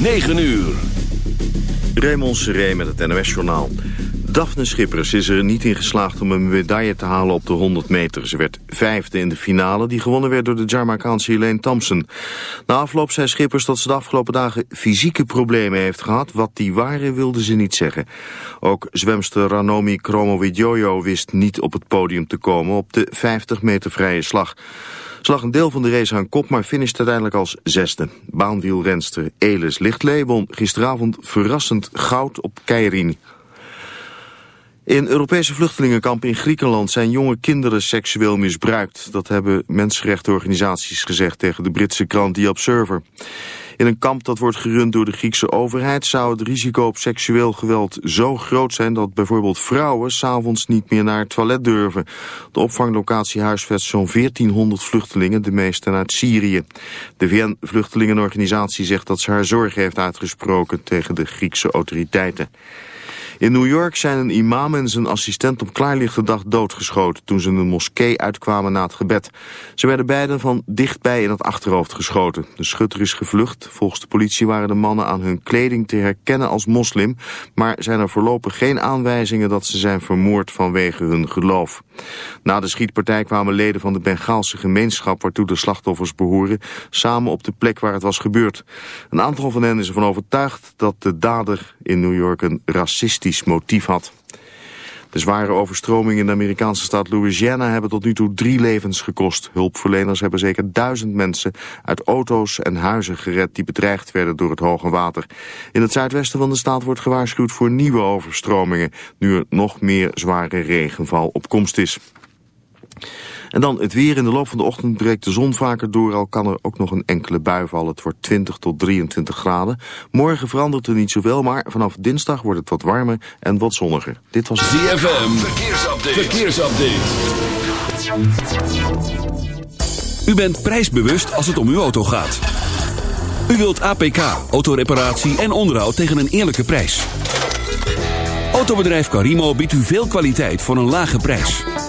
9 uur. Raymond Seré met het NOS-journaal. Daphne Schippers is er niet in geslaagd om een medaille te halen op de 100 meter. Ze werd vijfde in de finale, die gewonnen werd door de Jamaicaanse Helene Thompson. Na afloop zei Schippers dat ze de afgelopen dagen fysieke problemen heeft gehad. Wat die waren wilde ze niet zeggen. Ook zwemster Ranomi Kromowidjojo wist niet op het podium te komen op de 50 meter vrije slag. Ze lag een deel van de race aan kop, maar finishte uiteindelijk als zesde. Baanwielrenster Elis Lichtlee won gisteravond verrassend goud op Keirin. In Europese vluchtelingenkampen in Griekenland zijn jonge kinderen seksueel misbruikt. Dat hebben mensenrechtenorganisaties gezegd tegen de Britse krant The Observer. In een kamp dat wordt gerund door de Griekse overheid zou het risico op seksueel geweld zo groot zijn dat bijvoorbeeld vrouwen s'avonds niet meer naar het toilet durven. De opvanglocatie huisvest zo'n 1400 vluchtelingen, de meesten uit Syrië. De VN-vluchtelingenorganisatie zegt dat ze haar zorgen heeft uitgesproken tegen de Griekse autoriteiten. In New York zijn een imam en zijn assistent op klaarlichte dag doodgeschoten... toen ze een moskee uitkwamen na het gebed. Ze werden beiden van dichtbij in het achterhoofd geschoten. De schutter is gevlucht. Volgens de politie waren de mannen aan hun kleding te herkennen als moslim... maar zijn er voorlopig geen aanwijzingen dat ze zijn vermoord vanwege hun geloof. Na de schietpartij kwamen leden van de Bengaalse gemeenschap... waartoe de slachtoffers behoren, samen op de plek waar het was gebeurd. Een aantal van hen is ervan overtuigd dat de dader in New York een racistisch motief had. De zware overstromingen in de Amerikaanse staat Louisiana hebben tot nu toe drie levens gekost. Hulpverleners hebben zeker duizend mensen uit auto's en huizen gered die bedreigd werden door het hoge water. In het zuidwesten van de staat wordt gewaarschuwd voor nieuwe overstromingen, nu er nog meer zware regenval op komst is. En dan het weer. In de loop van de ochtend breekt de zon vaker door. Al kan er ook nog een enkele bui vallen. Het wordt 20 tot 23 graden. Morgen verandert er niet zoveel, maar vanaf dinsdag wordt het wat warmer en wat zonniger. Dit was ZFM. Verkeersupdate. Verkeersupdate. U bent prijsbewust als het om uw auto gaat. U wilt APK, autoreparatie en onderhoud tegen een eerlijke prijs. Autobedrijf Carimo biedt u veel kwaliteit voor een lage prijs.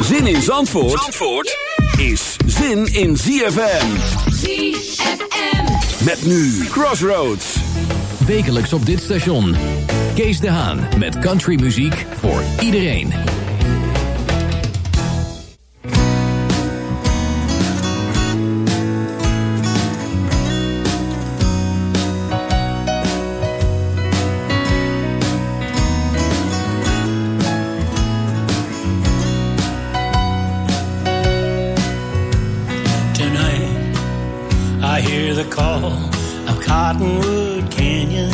Zin in Zandvoort, Zandvoort is zin in ZFM. ZFM. Met nu Crossroads. Wekelijks op dit station. Kees de Haan met countrymuziek voor iedereen. I hear the call of Cottonwood Canyon.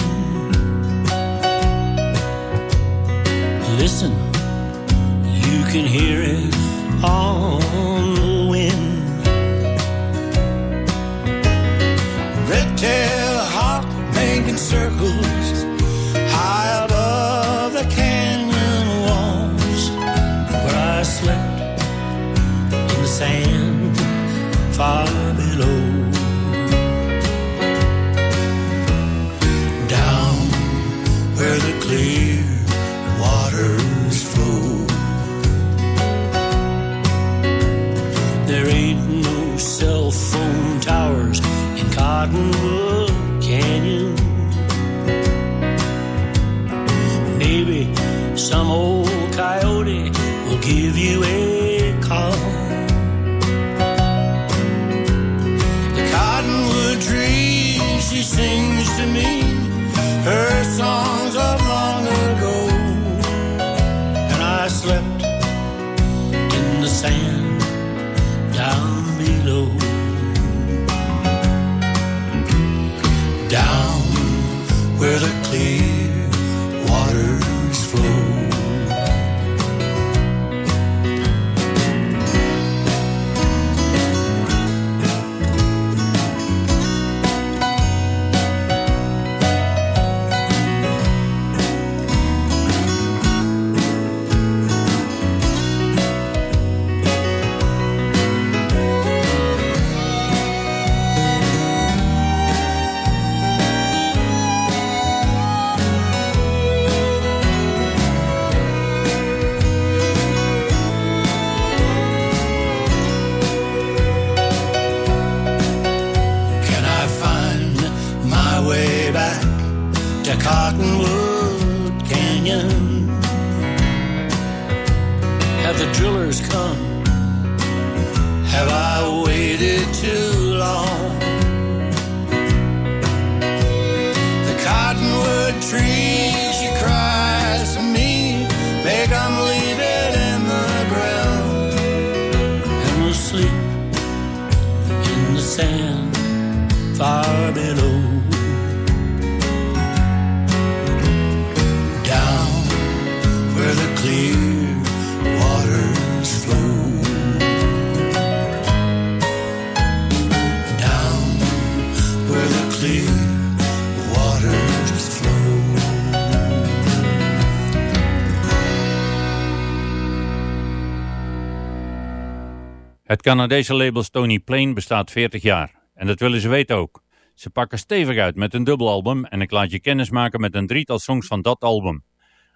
Listen, you can hear it on the wind. Red tail hawk making circles high above the canyon walls where I slept in the sand far Canadese label Stony Plain bestaat 40 jaar. En dat willen ze weten ook. Ze pakken stevig uit met een dubbelalbum en ik laat je kennis maken met een drietal songs van dat album.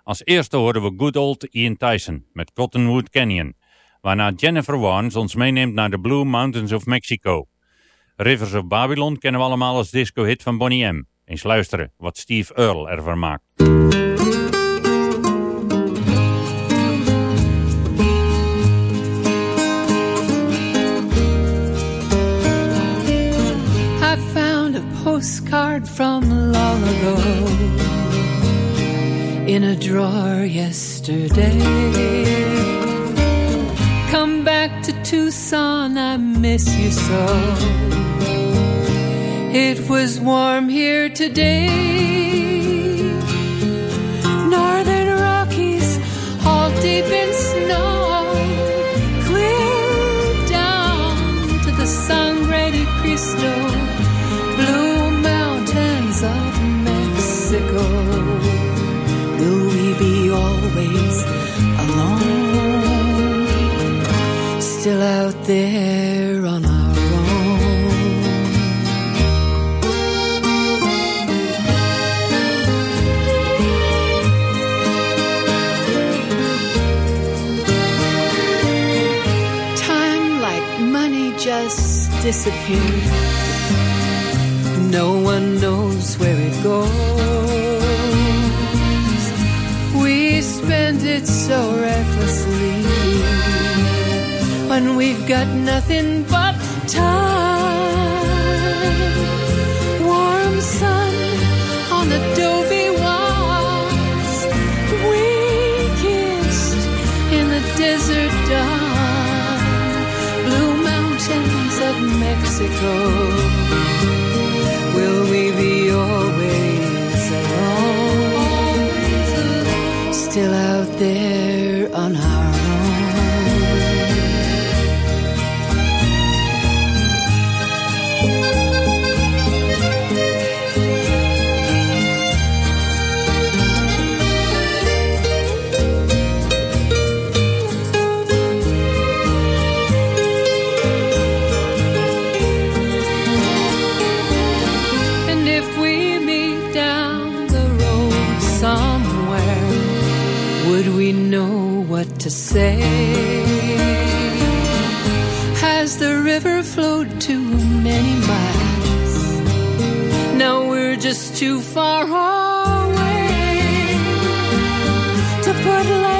Als eerste horen we good old Ian Tyson met Cottonwood Canyon, waarna Jennifer Warnes ons meeneemt naar de Blue Mountains of Mexico. Rivers of Babylon kennen we allemaal als disco-hit van Bonnie M. Eens luisteren wat Steve Earle ervan maakt. Postcard from long ago in a drawer yesterday. Come back to Tucson, I miss you so. It was warm here today. There on our own. Time like money just disappears. No one knows where it goes. We spend it so recklessly we've got nothing but time. We know what to say? Has the river flowed too many miles? Now we're just too far away to put lightning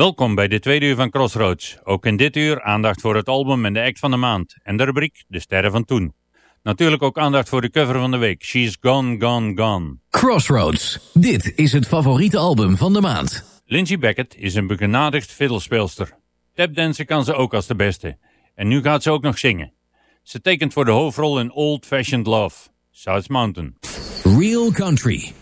Welkom bij de tweede uur van Crossroads. Ook in dit uur aandacht voor het album en de act van de maand. En de rubriek De Sterren van Toen. Natuurlijk ook aandacht voor de cover van de week. She's Gone, Gone, Gone. Crossroads. Dit is het favoriete album van de maand. Lindsay Beckett is een begenadigd fiddlespeelster. Tapdansen kan ze ook als de beste. En nu gaat ze ook nog zingen. Ze tekent voor de hoofdrol in Old Fashioned Love, South Mountain. Real Country.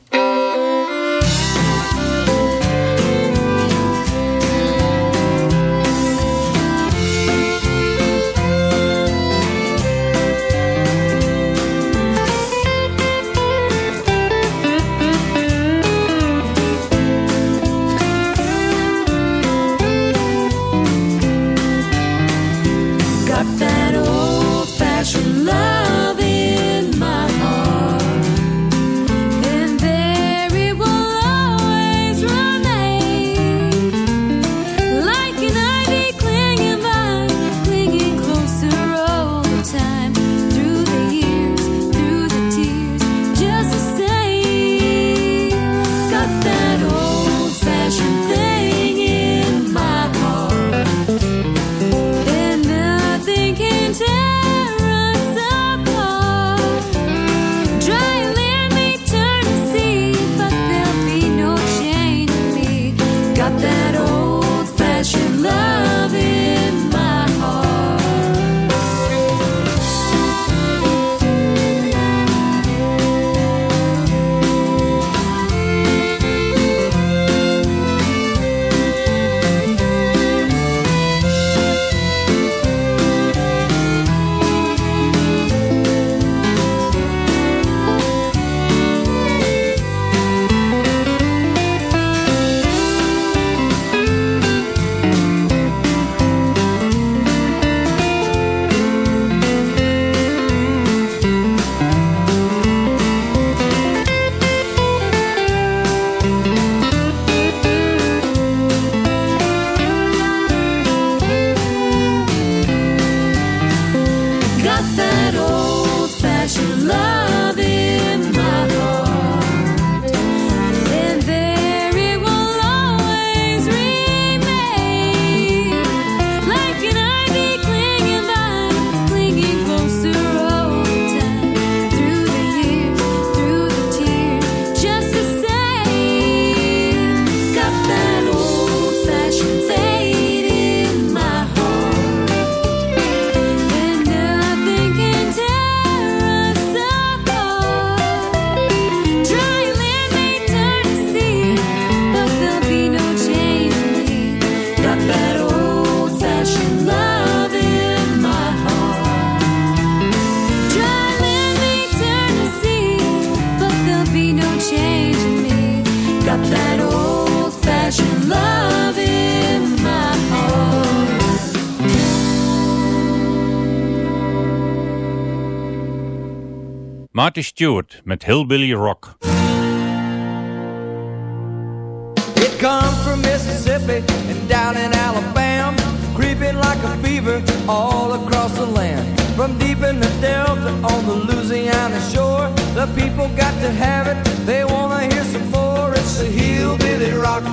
Marty Stuart met Hillbilly Rock. It comes from Mississippi and down in Alabama, creeping like a fever all across the land. From deep in the Delta on the Louisiana shore, the people got to have it. They wanna hear some more. It's the hillbilly rock,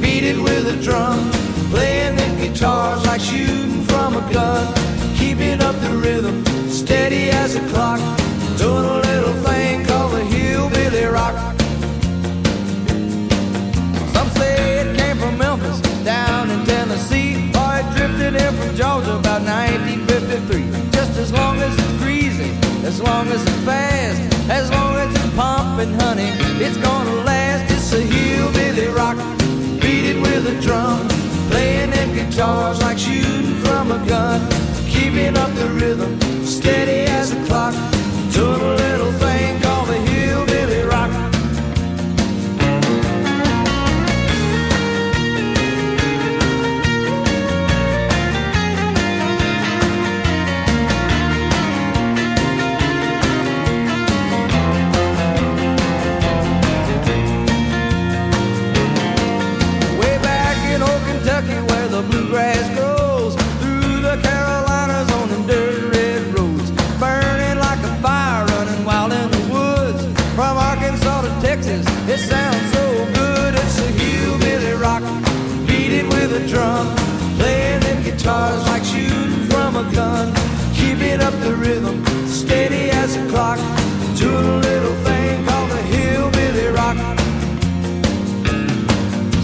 beat it with a drum, playing the guitars like shooting from a gun, keeping up the rhythm, steady as a clock, doing Tennessee, or drifted in from Georgia about 1953. Just as long as it's greasy, as long as it's fast, as long as it's pumping, honey, it's gonna last. It's a hillbilly rock, beat it with a drum, playing them guitars like shooting from a gun, keeping up the rhythm, steady as a clock, doing a little up the rhythm, steady as a clock Doing a little thing called the hillbilly rock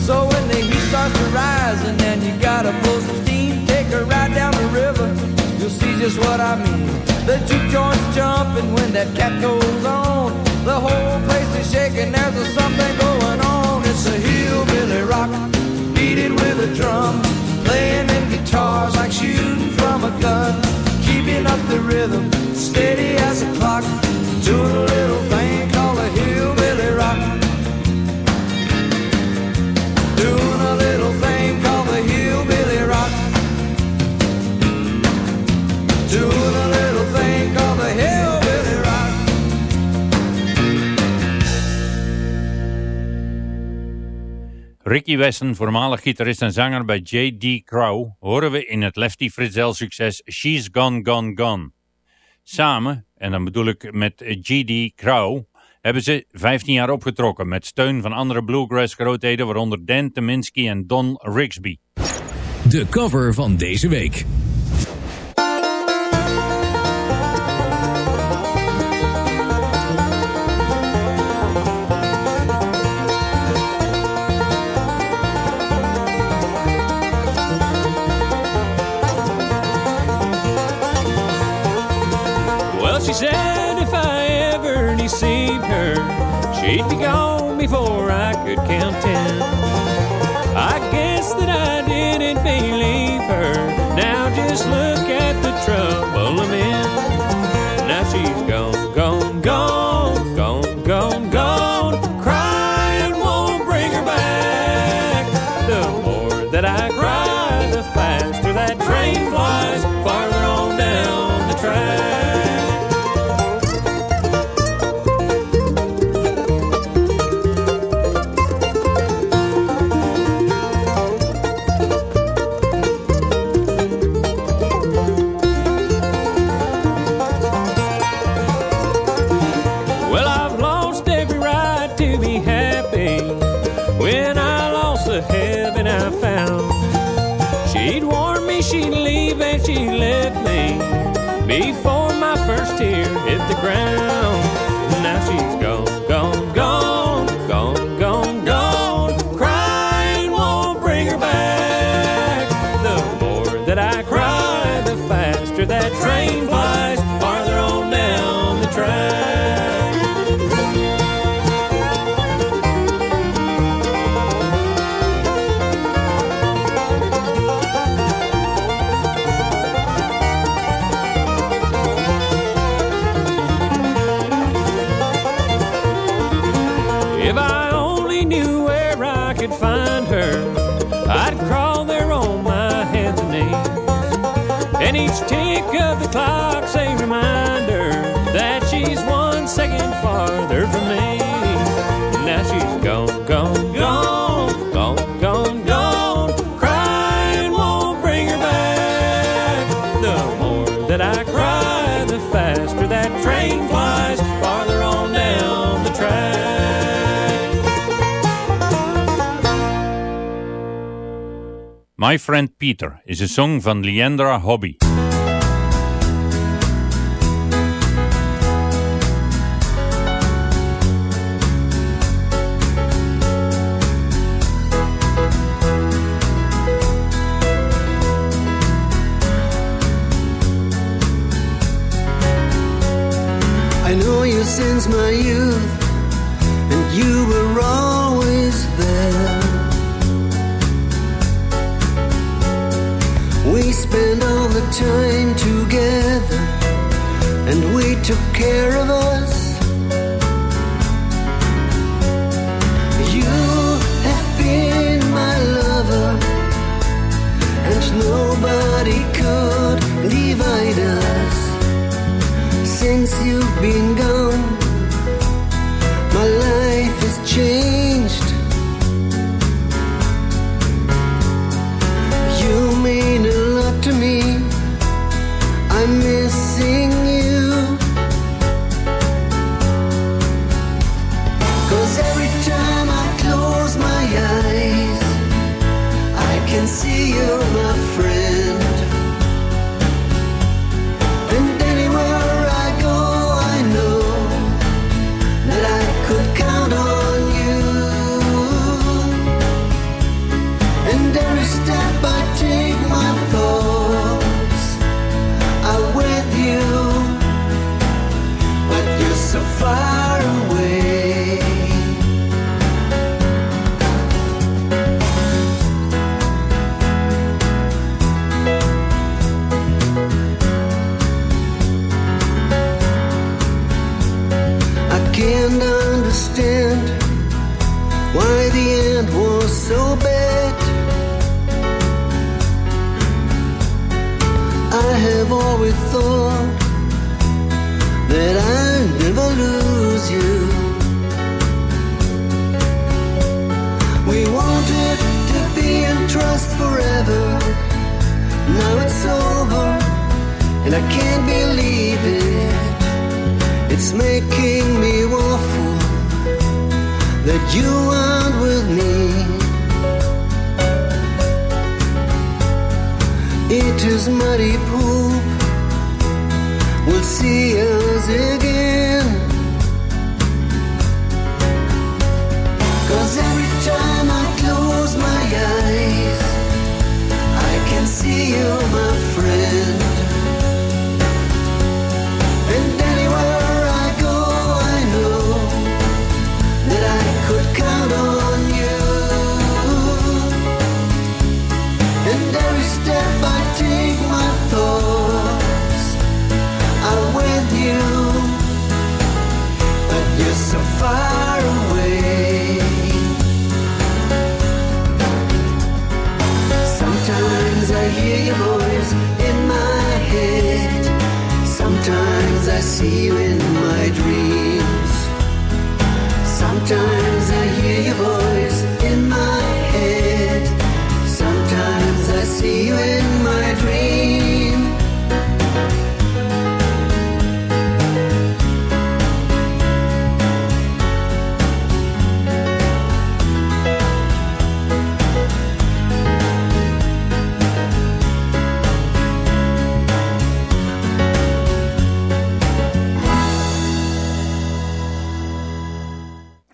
so when the heat starts to rise and then you gotta pull some steam, take a ride down the river, you'll see just what I mean. The juke joint's jumping when that cat goes on. The whole place is shaking, there's a something going on. It's a hillbilly rock, beat it with a drum, playing them guitars like shooting from a gun, keeping up the rhythm, steady Ricky Wesson, voormalig gitarist en zanger bij J.D. Crow, horen we in het Lefty Frizzell succes She's Gone Gone Gone. Samen, en dan bedoel ik met G.D. Crow, hebben ze 15 jaar opgetrokken met steun van andere bluegrass grootheden, waaronder Dan Teminski en Don Rigsby. De cover van deze week. She said tear hit the ground. the clock's a reminder that she's one second farther from me. Now she's gone, gone, gone, gone, gone, gone. Crying won't bring her back. The more that I cry, the faster that train flies farther on down the track. My Friend Peter is a song van Leandra Hobby. I know you since my youth, and you were always there. We spent all the time together, and we took care of us. And I can't believe it. It's making me awful that you aren't with me. It is muddy poop. We'll see us again. Cause see you in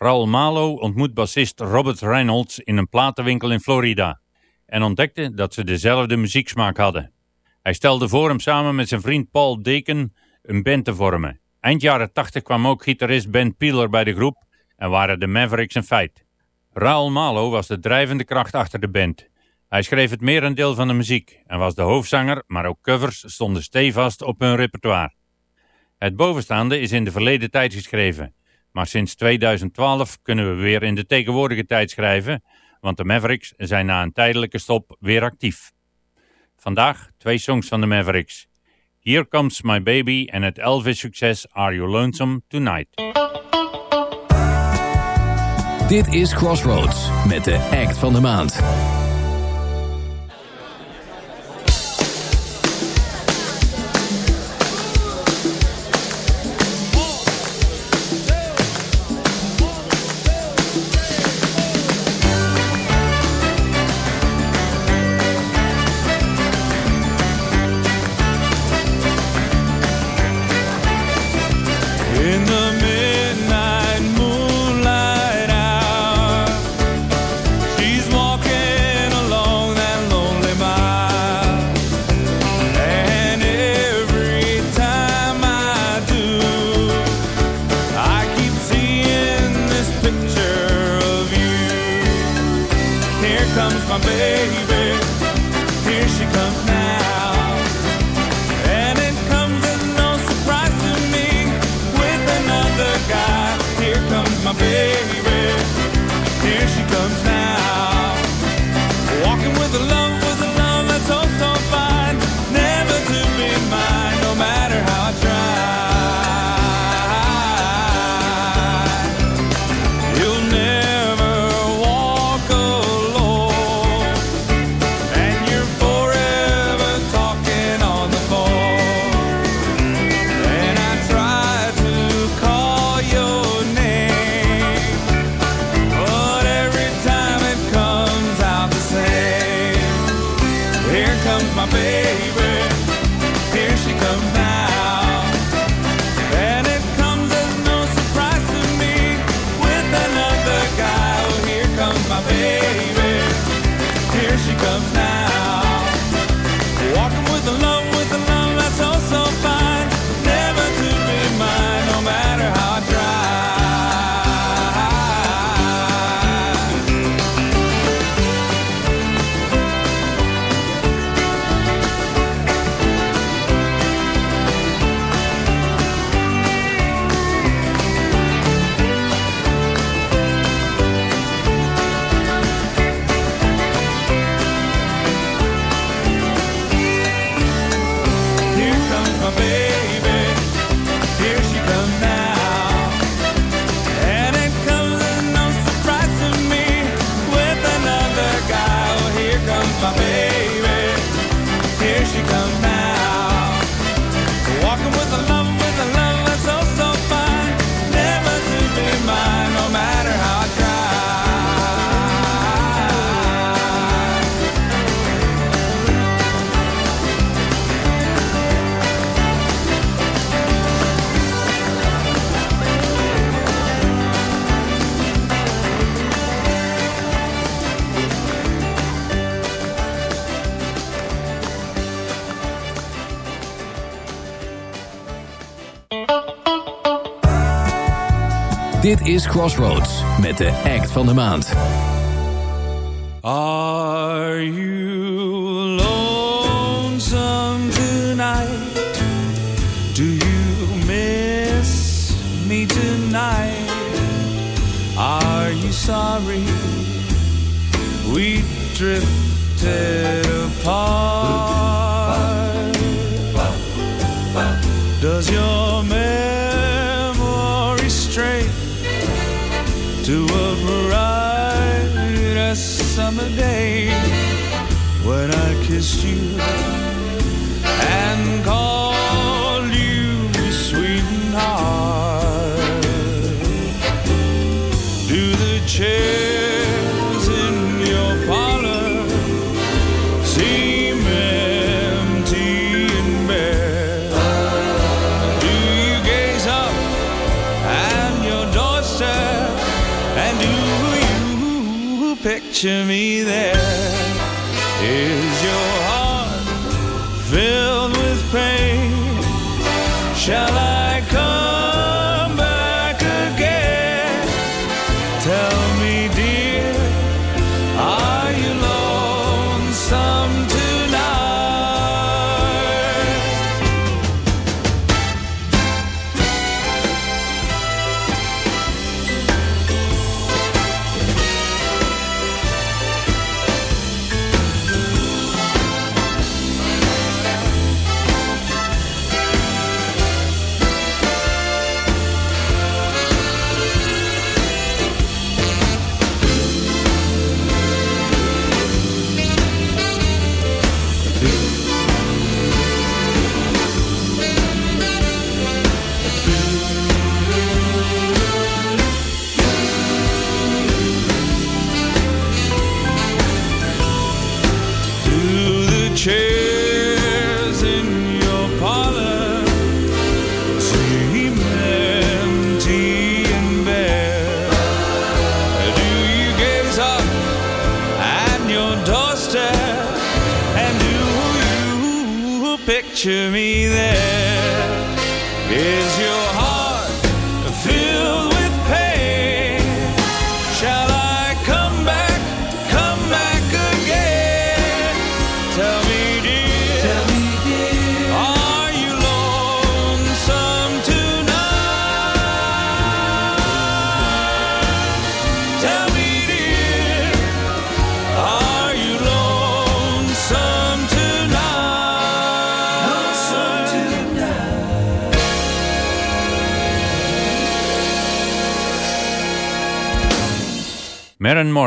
Raul Malo ontmoet bassist Robert Reynolds in een platenwinkel in Florida en ontdekte dat ze dezelfde muzieksmaak hadden. Hij stelde voor hem samen met zijn vriend Paul Deken een band te vormen. Eind jaren 80 kwam ook gitarist Ben Peeler bij de groep en waren de Mavericks een feit. Raul Malo was de drijvende kracht achter de band. Hij schreef het merendeel van de muziek en was de hoofdzanger, maar ook covers stonden stevast op hun repertoire. Het bovenstaande is in de verleden tijd geschreven, maar sinds 2012 kunnen we weer in de tegenwoordige tijd schrijven, want de Mavericks zijn na een tijdelijke stop weer actief. Vandaag twee songs van de Mavericks. Here Comes My Baby en het Elvis-succes Are You Lonesome Tonight. Dit is Crossroads met de act van de maand. Dit is Crossroads met de act van de maand. Are you lonesome tonight? Do you miss me tonight? Are you sorry we drifted apart? Does your picture me there. Yeah.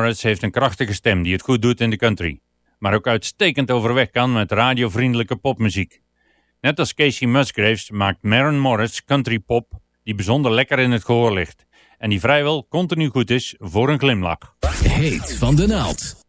Morris heeft een krachtige stem die het goed doet in de country. Maar ook uitstekend overweg kan met radiovriendelijke popmuziek. Net als Casey Musgraves maakt Maren Morris country pop die bijzonder lekker in het gehoor ligt. En die vrijwel continu goed is voor een glimlach. Heet van de naald.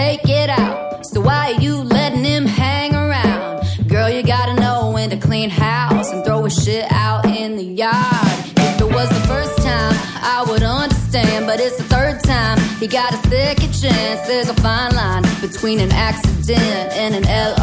Take it out. So why are you letting him hang around? Girl, you gotta know when to clean house and throw his shit out in the yard. If it was the first time, I would understand, but it's the third time. He got a second chance. There's a fine line between an accident and an L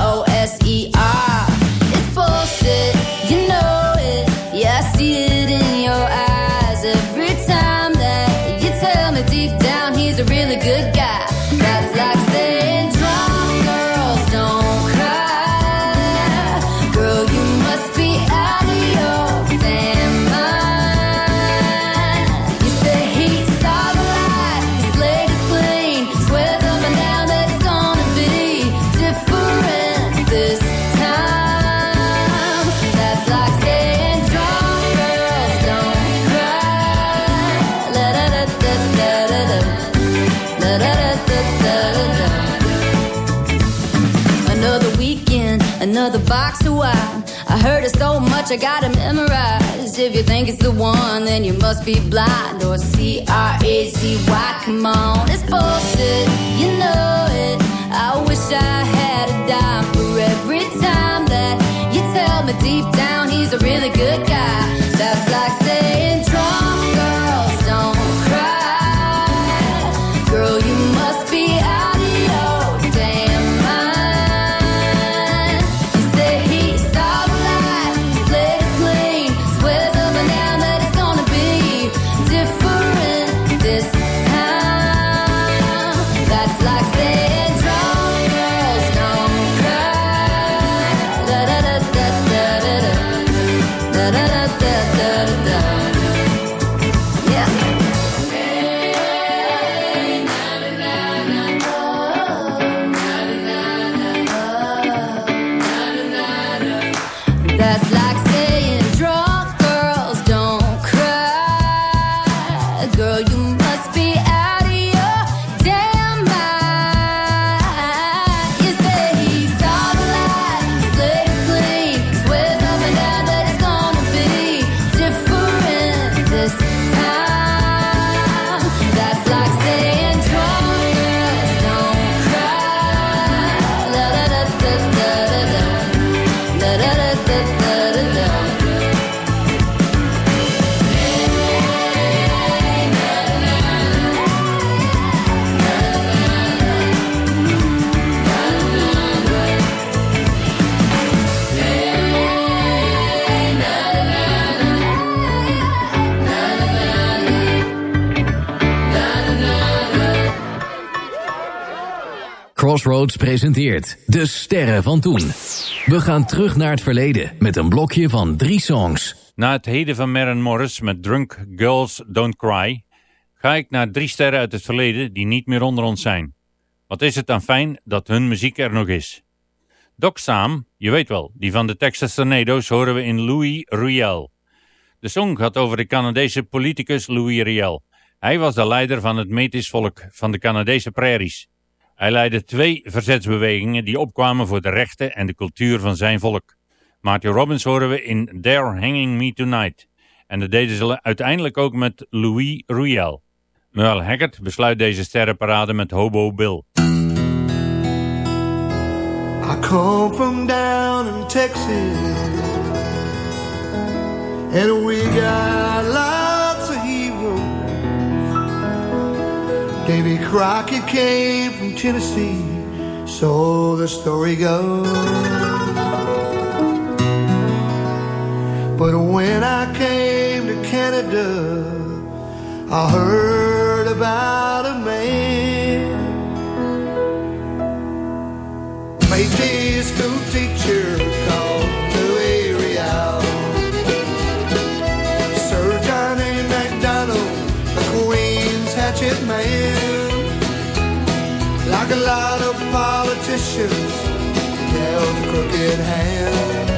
much, I gotta memorize. If you think it's the one, then you must be blind or C R A Z Y. Come on, it's bullshit, you know it. I wish I had a dime for every time that you tell me deep down he's a really good guy. Da da Crossroads presenteert De Sterren van Toen. We gaan terug naar het verleden met een blokje van drie songs. Na het heden van Maren Morris met Drunk Girls Don't Cry... ga ik naar drie sterren uit het verleden die niet meer onder ons zijn. Wat is het dan fijn dat hun muziek er nog is. Doc Sam, je weet wel, die van de Texas Tornadoes horen we in Louis Riel. De song gaat over de Canadese politicus Louis Riel. Hij was de leider van het Métis-volk van de Canadese prairies. Hij leidde twee verzetsbewegingen die opkwamen voor de rechten en de cultuur van zijn volk. Marty Robbins horen we in They're Hanging Me Tonight. En dat deden ze uiteindelijk ook met Louis Royel. Merle Haggard besluit deze sterrenparade met Hobo Bill. I come from down in Texas, and we got Crockett came from Tennessee, so the story goes. But when I came to Canada, I heard about a man. Métis school teacher a hand.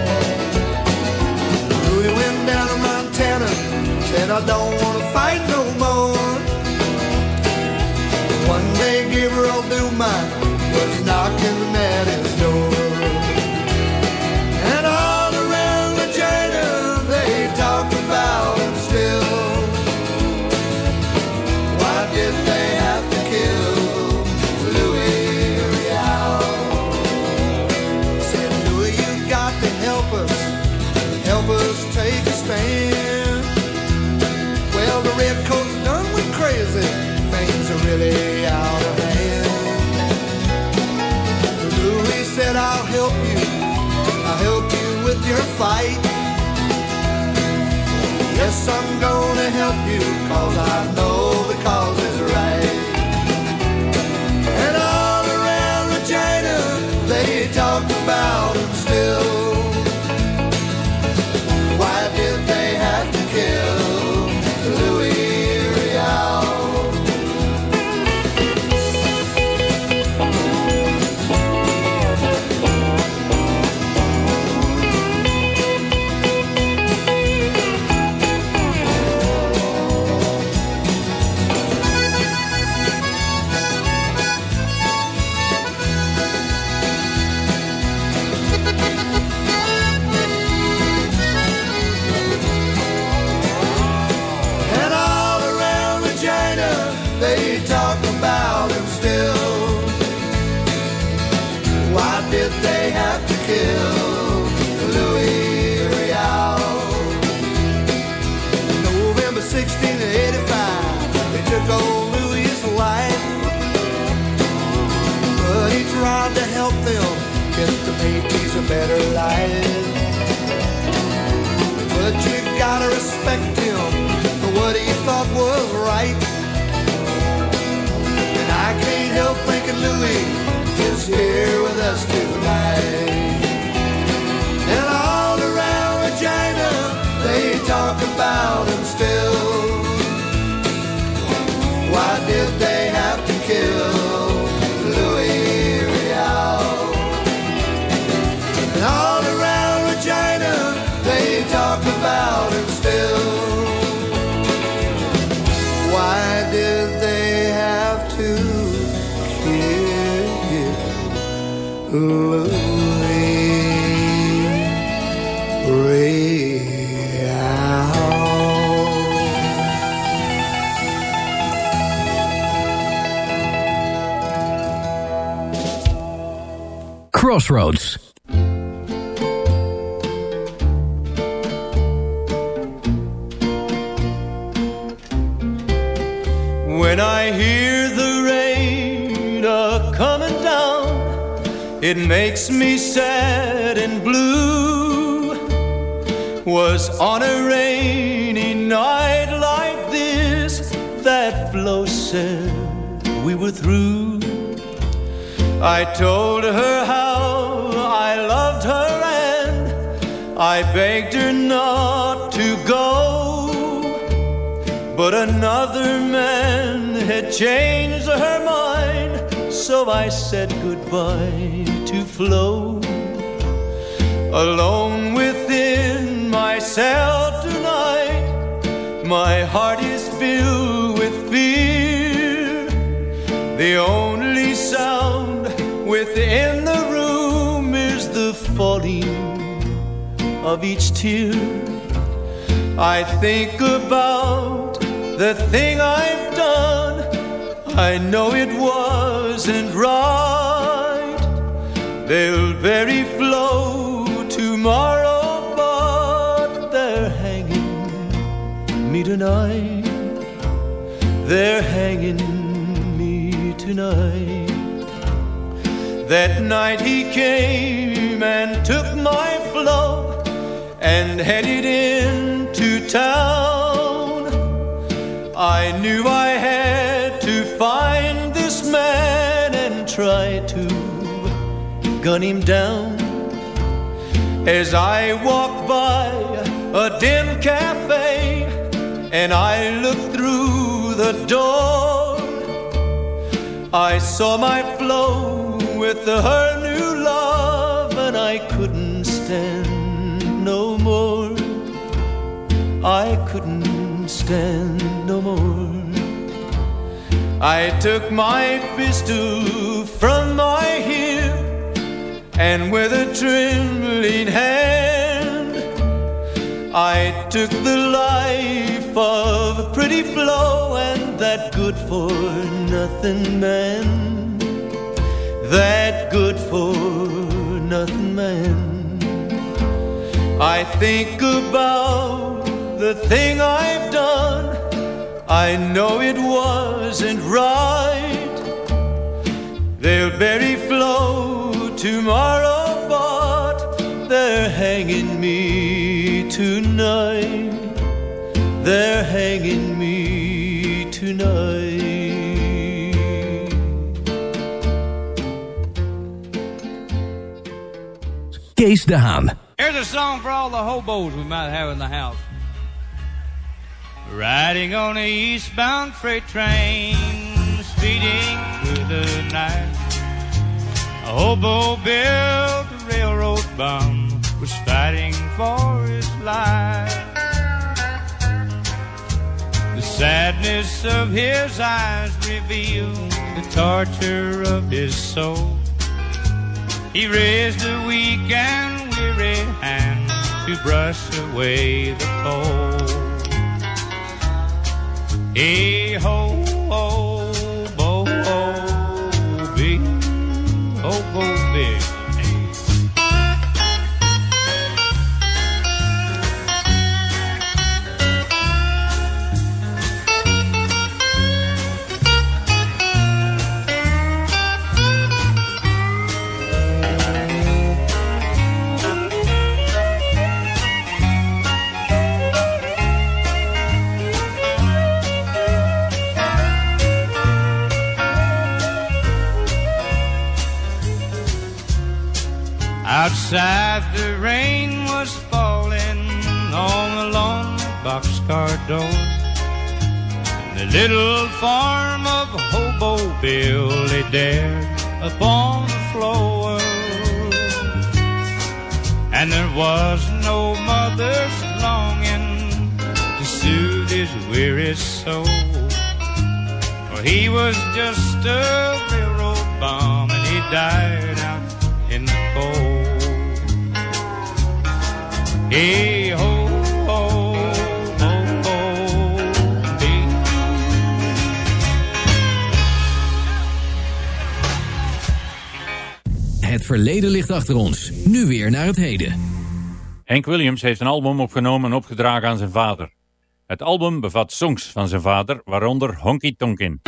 Louis went down to Montana, said I don't want to fight no more. One day Gabriel Dumont was knocking at his Yes, I'm gonna help you, cause I know the cause Crossroads. When I hear the rain a coming down, it makes me sad and blue. Was on a rainy night like this that Flo said we were through. I told her how I begged her not to go. But another man had changed her mind, so I said goodbye to Flo. Alone within myself tonight, my heart is filled with fear. The only sound within the room is the falling of each tear. I think about the thing I've done. I know it wasn't right. They'll bury Flo tomorrow, but they're hanging me tonight. They're hanging me tonight. That night he came and took my Flo and headed into town. I knew I had to find this man and try to gun him down. As I walked by a dim cafe and I looked through the door, I saw my Flo with her new love, and I couldn't stand I couldn't stand no more. I took my pistol from my hip, and with a trembling hand, I took the life of a pretty Flo and that good for nothing man that good for nothing man. I think about the thing I've done. I know it wasn't right. They'll bury Flo tomorrow, but they're hanging me tonight. They're hanging me tonight. Kees de Haan. Here's a song for all the hobos we might have in the house. Riding on a eastbound freight train, speeding through the night. A hobo Bill a railroad bum, was fighting for his life. The sadness of his eyes revealed the torture of his soul. He raised a weak and weary hand to brush away the cold. Hey ho, ho, bo, ho, big, ho, bo, big. Ons. Nu weer naar het heden. Hank Williams heeft een album opgenomen en opgedragen aan zijn vader. Het album bevat songs van zijn vader, waaronder Honky Tonkin.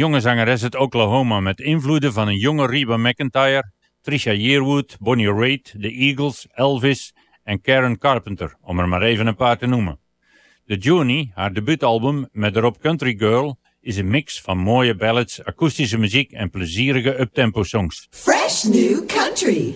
jonge zangeres uit Oklahoma met invloeden van een jonge Reba McIntyre, Trisha Yearwood, Bonnie Raitt, The Eagles, Elvis en Karen Carpenter, om er maar even een paar te noemen. The Journey, haar debuutalbum met erop Country Girl, is een mix van mooie ballads, akoestische muziek en plezierige uptempo songs. Fresh New Country.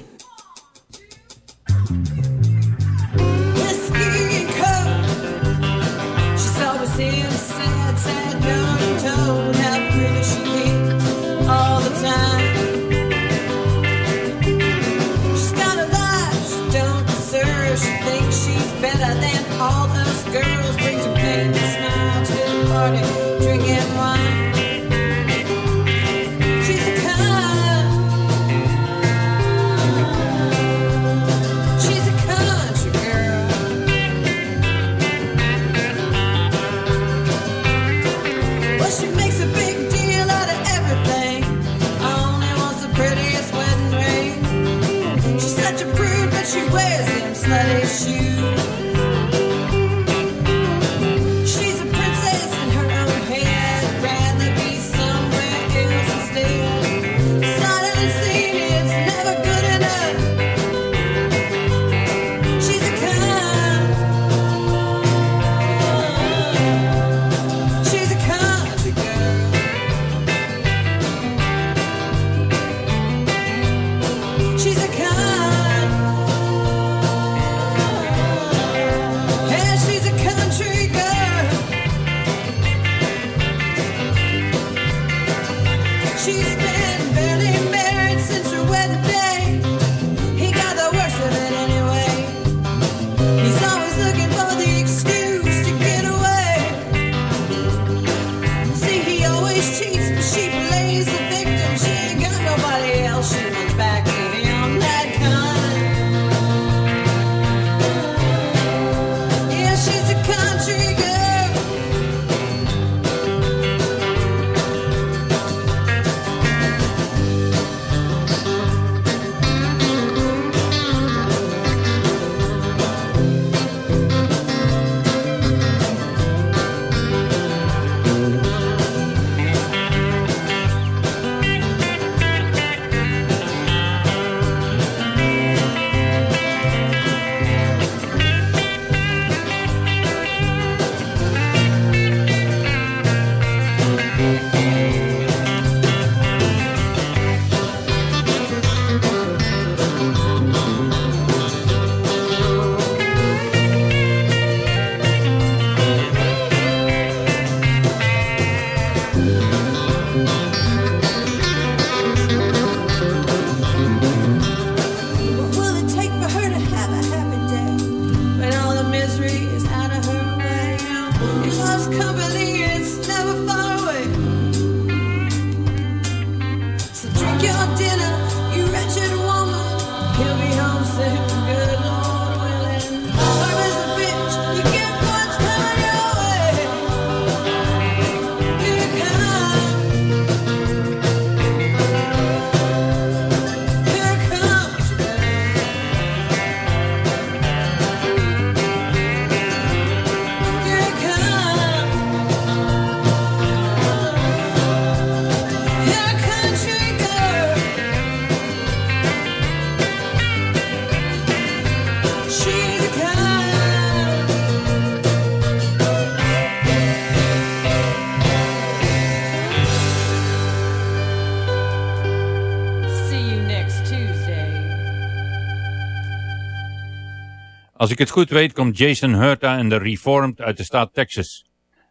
Als ik het goed weet komt Jason Herta en de Reformed uit de staat Texas.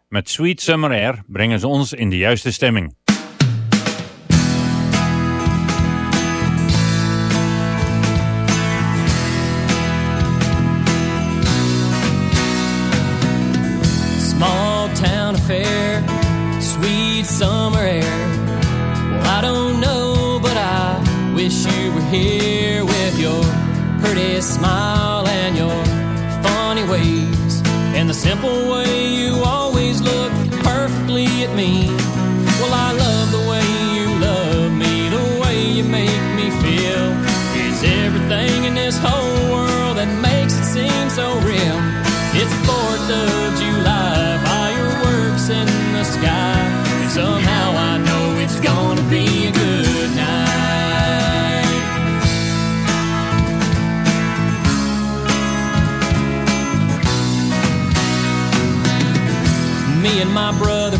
Met Sweet Summer Air brengen ze ons in de juiste stemming. smile and your funny ways and the simple way you always look perfectly at me.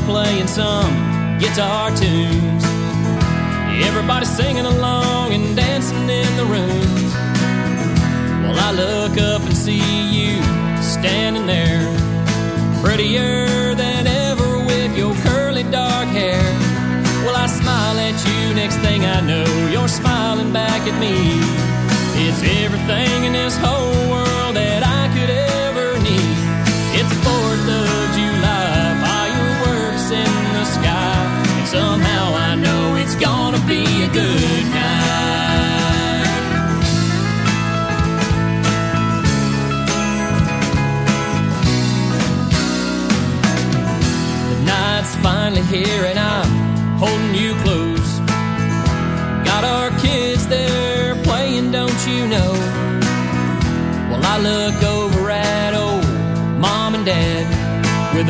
Playing some guitar tunes. Everybody singing along and dancing in the room. Well, I look up and see you standing there, prettier than ever with your curly dark hair. Well, I smile at you, next thing I know, you're smiling back at me. It's everything in this whole world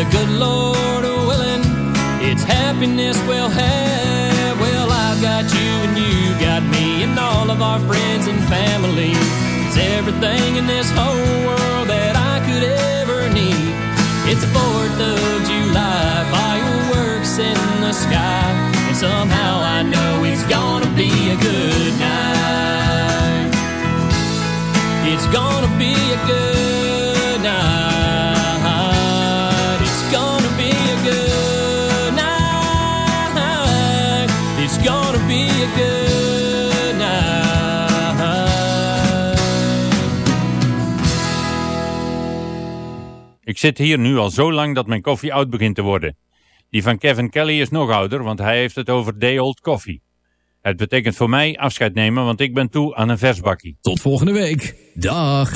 a good Lord willing. It's happiness we'll have. Well, I've got you and you got me and all of our friends and family. It's everything in this whole zit hier nu al zo lang dat mijn koffie oud begint te worden. Die van Kevin Kelly is nog ouder, want hij heeft het over day old coffee. Het betekent voor mij afscheid nemen, want ik ben toe aan een versbakkie. Tot volgende week. Dag.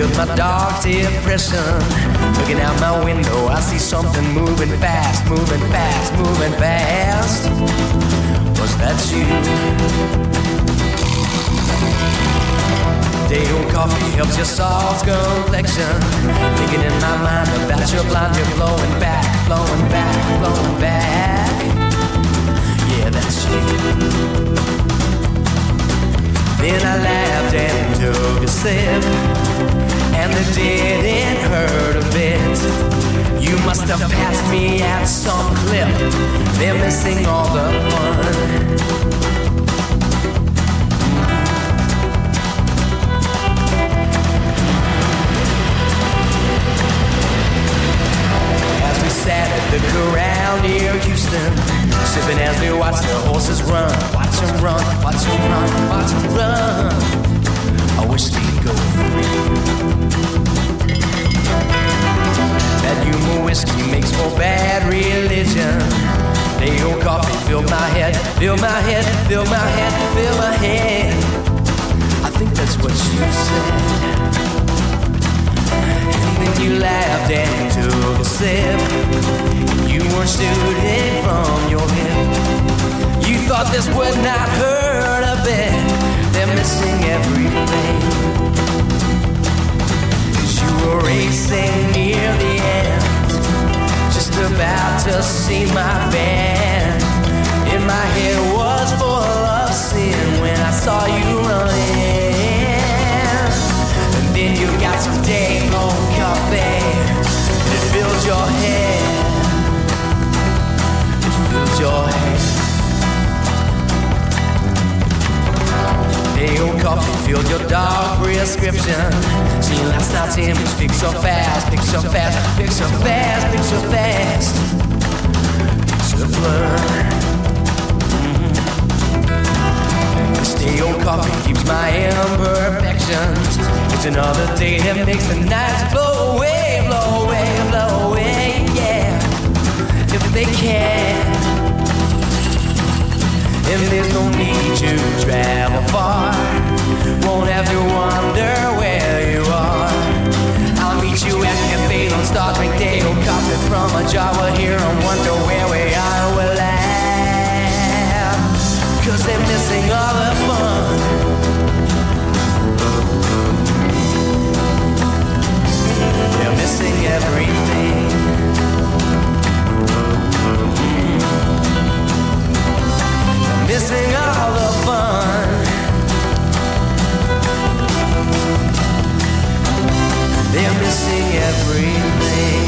Killed my dark depression. Looking out my window, I see something moving fast, moving fast, moving fast. Was that you? Day old coffee helps your soft complexion. Thinking in my mind about your blonde hair blowing back, blowing back, blowing back. Yeah, that's you. Then I laughed and took a sip, and it didn't hurt a bit. You must have passed me at some clip. They're missing all the fun. As we sat at the corral near Houston, sipping as we watched the horses run, watch them run, watch them run, watch them run. I wish they'd go free. That human whiskey makes for bad religion. Day old coffee filled my head, filled my head, filled my head, filled my head. I think that's what you said. And then you laughed and took a sip. You were shooting from your hip. You thought this would not hurt a bit. They're missing everything. Cause you were racing near the end. Just about to see my band. And my head was full of sin when I saw you running. And then you got some day old coffee. It filled your head. It filled your head. Day coffee filled your dark prescription. See last night's image, pick so fast, pick so fast, pick so fast, pick so fast. A blur. This day old coffee keeps my imperfections. It's another day that makes the nights blow away, blow away, blow away, yeah. If they can. And there's no need to travel far. Won't have to wonder where you are. I'll meet you at Cafe on Star Trek Day. Old coffee from a Java here and wonder where we are. We'll laugh. Cause they're missing all the fun. They're missing everything. Missing all the fun. They're missing everything.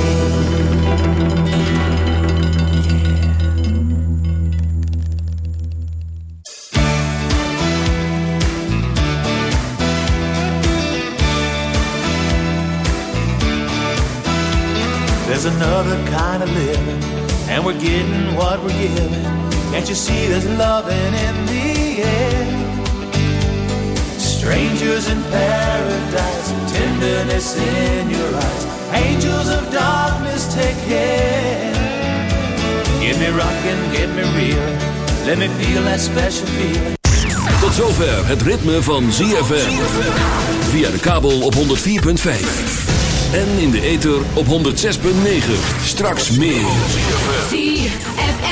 There's another kind of living, and we're getting what we're giving. Can't you see there's loving in the air? Strangers in paradise, tenderness in your eyes. Angels of darkness, take care. Get me rocking, get me real. Let me feel that special feeling. Tot zover het ritme van ZFM. Via de kabel op 104.5. En in de ether op 106.9. Straks meer. ZFM.